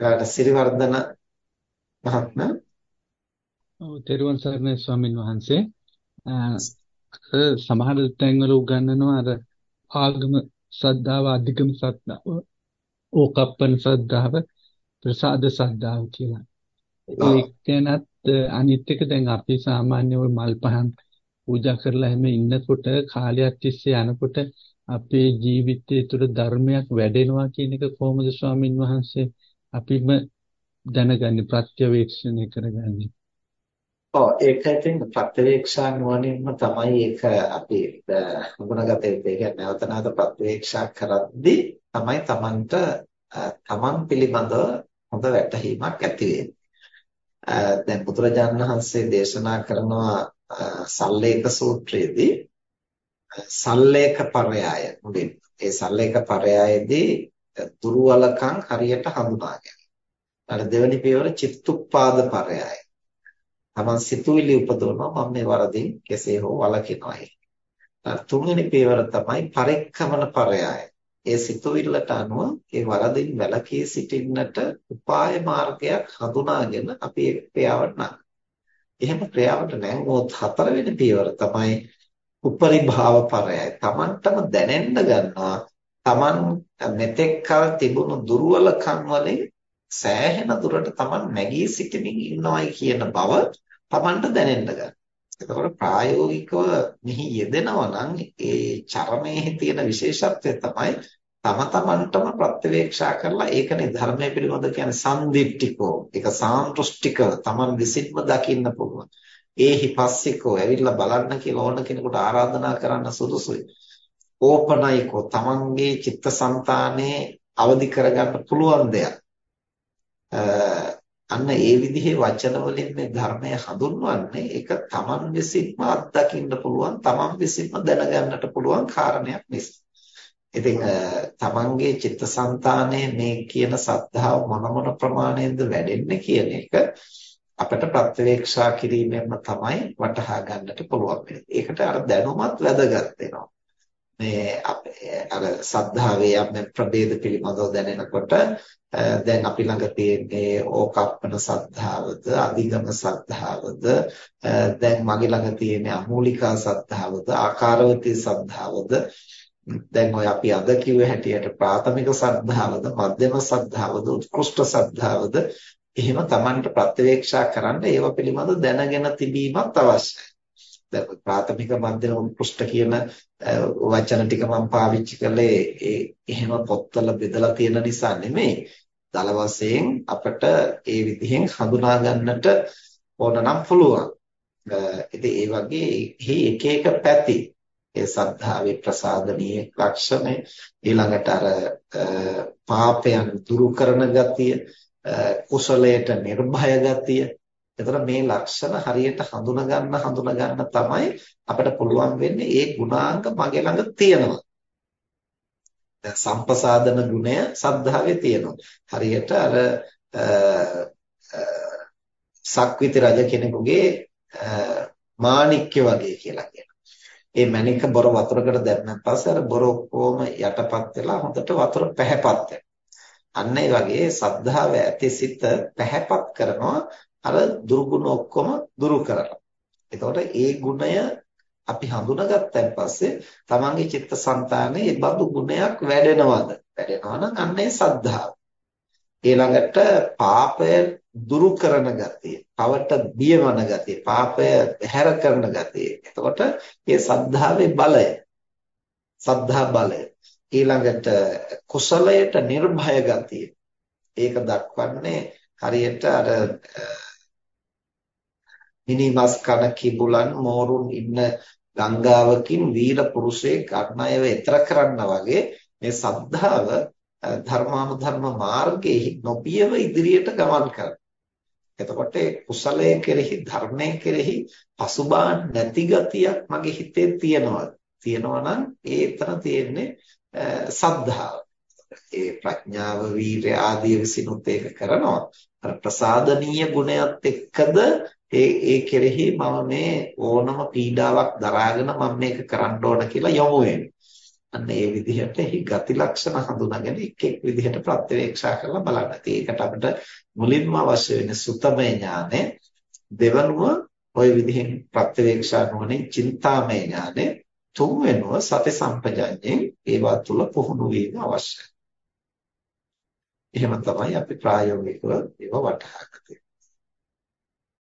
ඊළඟට සිරිවර්ධන මහත්මයා. ඔව් තෙරුවන් සරණයි ස්වාමින් වහන්සේ. සමහර තැන්වල උගන්වනවා අර ආගම ශ්‍රද්ධාව අධිකම ශ්‍රද්ධාව ඕකප්පන ශ්‍රද්ධාව ප්‍රසාද ශ්‍රද්ධාව කියලා. ඒකනත් අනිත් එක දැන් අපි සාමාන්‍ය ওই මල් පහන් පූජා කරලා එහෙම ඉන්නකොට කාලයක් තිස්සේ යනකොට අපේ ජීවිතය තුළ ධර්මයක් වැඩෙනවා කියන එක කොහොමද ස්වාමින් වහන්සේ අපිම දැනගන්නේ ප්‍රත්‍යවේක්ෂණය කරගන්නේ ඔව් ඒක ඉතින් ප්‍රත්‍යවේක්ෂා නුවණින්ම තමයි ඒක අපි හඳුනාගත යුත්තේ. ඒ කියන්නේ නැවත නැවත ප්‍රත්‍යවේක්ෂා කරද්දී තමයි Tamanට Taman පිළිබඳව හොඳ වැටහීමක් ඇති වෙන්නේ. දැන් බුදුරජාණන් වහන්සේ දේශනා කරනවා සල්ලේක සූත්‍රයේදී සල්ලේක පරයය මුලින් ඒ සල්ලේක පරයයේදී දුර්වලකම් හරියට හඳුනා ගැනීම. අර දෙවෙනි පියවර චිත්තුප්පාද පරයය. තමන් සිතුවිලි උපදවනවා මම මේ වරදින් කෙසේ හෝ වළකිනවායි. තුන්වෙනි පියවර තමයි පරික්කමන පරයය. ඒ සිතුවිල්ලට අනුව ඒ වරදින් වැළකී සිටින්නට උපාය මාර්ගයක් හඳුනාගෙන අපි ඒක ක්‍රියාවට නං. එහෙම ක්‍රියාවට නැංගුවොත් හතරවෙනි පියවර තමයි උපරිභාව පරයය. Tamanටම දැනෙන්න ගන්නවා Taman මෙතෙක් කල තිබුණු දුර්වලකම් වලින් සෑහෙන දුරට Taman නැගී සිටමින් ඉන්නවයි කියන බව Tamanට දැනෙන්න ගන්න. එතකොට ප්‍රායෝගිකව මෙහි යෙදෙනවා නම් ඒ චරමයේ තියෙන විශේෂත්වය තමයි තම තමන්ටම ප්‍රත්‍යවේක්ෂා කරලා ඒකනේ ධර්මයේ පිළිබඳ කියන්නේ සම්දිට්ඨිකෝ ඒක සාන්දෘෂ්ටිකව තමන් විසින්ම දකින්න පුළුවන්. ඒහි පස්සිකෝ ඇවිල්ලා බලන්න කියලා ඕන කෙනෙකුට ආරාධනා කරන්න සුදුසුයි. ඕපනයිකෝ තමන්ගේ චිත්තසංතානයේ අවදි කරගන්න පුළුවන් දෙයක්. අන්න ඒ විදිහේ වචන වලින් මේ ධර්මය හඳුන්වන්නේ ඒක තමන් විසින්ම අත්දකින්න පුළුවන් තමන් විසින්ම දැනගන්නට පුළුවන් කාරණයක් නිසා. ඉතින් තමන්ගේ චිත්තසංතානයේ මේ කියන සද්ධාව මොන මොන ප්‍රමාණයෙන්ද වැඩෙන්නේ කියන එක අපිට ප්‍රත්‍යවේක්ෂා කිරීමෙන්ම තමයි වටහා ගන්නට පුළුවන් වෙන්නේ. ඒකට අර දැනුමත් වැදගත් වෙනවා. මේ අර සද්ධාවේ යම් ප්‍රභේද පිළිබඳව දැනෙනකොට දැන් අපි ළඟ තියෙන්නේ ඕකප්පන සද්ධාවද අධිගම සද්ධාවද දැන් මගේ ළඟ තියෙන්නේ අමූලිකා සද්ධාවද ආකාරවතී සද්ධාවද දැන් ඔය අපි අද කිව්ව හැටියට ප්‍රාථමික සද්ධාවද මධ්‍යම සද්ධාවද උත්කෘෂ්ඨ සද්ධාවද එහෙම Tamanට ප්‍රත්‍යවේක්ෂා කරන්න ඒව පිළිබඳව දැනගෙන තිබීමත් අවශ්‍යයි. දැන් ප්‍රාථමික මධ්‍යම උත්කෘෂ්ඨ කියන වචන ටික මම පාවිච්චි කළේ ඒ එහෙම පොත්වල බෙදලා තියෙන නිසා නෙමෙයි. දල වශයෙන් අපිට ඒ විදිහෙන් හඳුනා ගන්නට ඕන නම් පුළුවන්. ඉතින් ඒ වගේ එක එක පැති ඒ සද්ධාවේ ප්‍රසාදනීය ලක්ෂණය ඊළඟට අර පාපයන් දුරු කරන ගතිය කුසලයට නිර්භය ගතිය එතකොට මේ ලක්ෂණ හරියට හඳුනා ගන්න හඳුනා ගන්න තමයි අපිට පුළුවන් වෙන්නේ ඒ ගුණාංග මගේ ළඟ තියෙනවා. දැන් සම්පසාදන ගුණය සද්ධාවේ තියෙනවා. හරියට අර සක්විති රජ කෙනෙකුගේ මාණික්‍ය වගේ කියලා කියනවා. ඒ මණික බොර වතුරකට දැම්මන් පස්සේ අර බොර ඔක්කොම යටපත් වෙලා හොඳට වතුර පැහැපත් වෙනවා. අන්න ඒ වගේ සද්ධාව ඇති සිත පැහැපත් කරනවා අර දුර්ගුණ ඔක්කොම දුරු කරලා. එතකොට ඒ ගුණය අපි හඳුනාගත්තන් පස්සේ තමන්ගේ චිත්තසංතානයේ ඒ බඳු ගුණයක් වැඩෙනවද? වැඩෙනවා නම් අන්නේ සද්ධාව. ඊළඟට පාපය දුරු කරන ගතිය, පවට බියවන ගතිය, පාපය හැර කරන ගතිය. එතකොට මේ සද්ධාවේ බලය. සද්ධා බලය. ඊළඟට කුසලයට නිර්භය ගතිය. ඒක දක්වන්නේ හරියට අර මිනිමස් කන කිඹුලන් මෝරුන් ඉන්න ගංගාවකින් වීර පුරුෂයෙක් අඥයව එතර කරන්න වගේ මේ සද්ධාව ධර්මානුධර්ම මාර්ගයේ නොපියව ඉදිරියට ගමන් කරනවා. එතකොට කුසලයේ කෙරෙහි ධර්මයේ කෙරෙහි පසුබාන් නැති ගතියක් මගේ හිතේ තියෙනවා. තියෙනවා නම් ඒතර තියෙන්නේ සද්ධාව. ඒ ප්‍රඥාව වීරය ආදී විසිනුත් ඒක කරනවා. අර ප්‍රසාදනීය ගුණයත් එක්කද ඒ ඒ කෙරෙහි මම මේ ඕනම පීඩාවක් දරාගෙන මම මේක කරන්න ඕන කියලා යොමු වෙන්නේ. අන්න ඒ විදිහට එහි ගති ලක්ෂණ හඳුනාගෙන එක් එක් විදිහට ප්‍රත්‍යවේක්ෂා කරලා බලන්න. ඒකට අපිට මුලින්ම අවශ්‍ය වෙන්නේ සුතමය ඥානය. දෙවනුව ওই විදිහෙන් ප්‍රත්‍යවේක්ෂා නොවනින් චින්තාමය ඥානය. තුන්වෙනුව සති සම්පජඤ්ඤයෙන් ඒවා තුල පුහුණු වීම අවශ්‍යයි. එහෙම තමයි අපි ප්‍රායෝගිකව ඒව වටහා ගත්තේ.